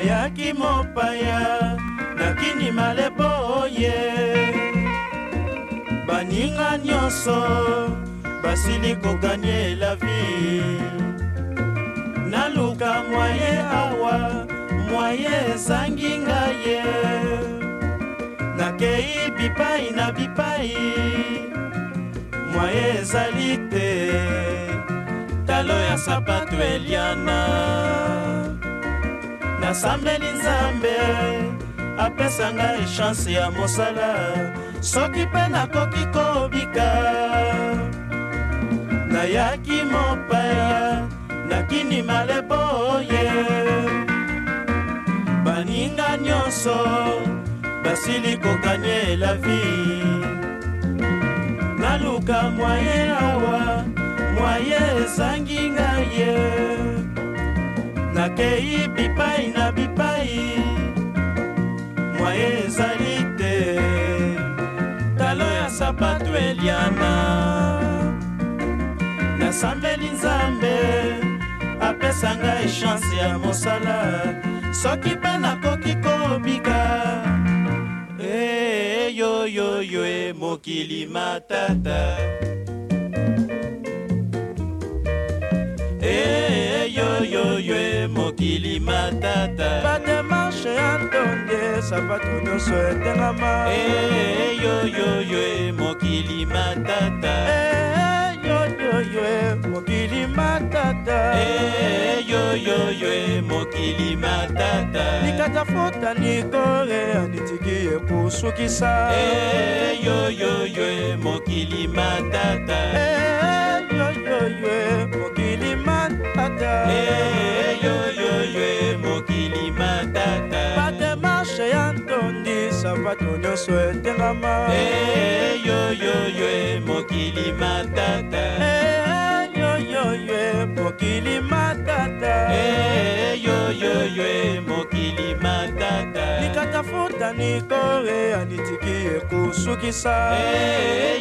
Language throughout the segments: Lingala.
nayaki mopaya nakindima lepo oye baninga nyonso basili koganye la vie naluka mwaye awa mwaye ezangi ngaye nakei bipai na bipai mwaye ezali te talo ya sapato eliana nasambeli nzambe apesa ngai shanse ya mosala soki mpe nakoki kobika nayaki mopaya nakini maleboye baninga nyonso basili kokanye la vie naluka mwaye awa mwaye ezangi ngai bakei bipai na bipai mwaye ezali te talo ya sapato eliana nasambeli nzambe apesa ngai shanse ya mosala soki mpe nakoki kobika eyoyoyo eh, e mokili matata hey. Eh. mokili matata bademarshe ya ntonge sapato nyonso etengama eyoyoyo mokili matata yoyoyo eh, eh, eh, mokili matata yoyoyo mokili matata likata futa likore anitiki ekusukisa yoyoyo mokili matata bato nyonso etengama yoyoyo eh, mokili matata yoyoyo eh, mokili matata yoyoyo eh, mokili matata likatafuta nikore anitiki ekusukisa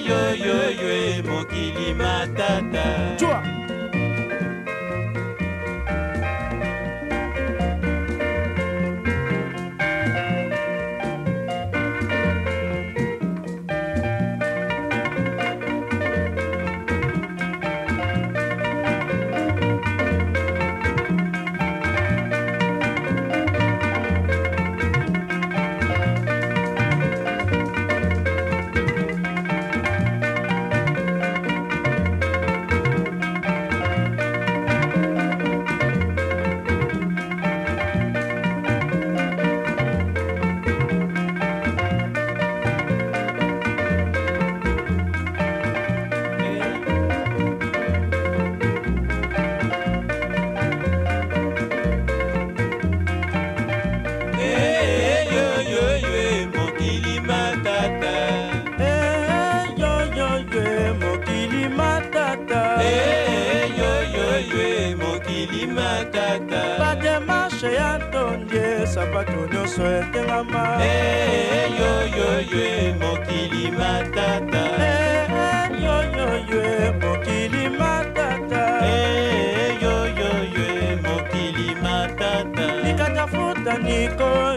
yoyoyo mokili matata basapato nyonso etengama eh, yoyoyo e mokili matata yoyoyo eh, e mokili matata yoyoyo eh, e mokili matata likata futa niko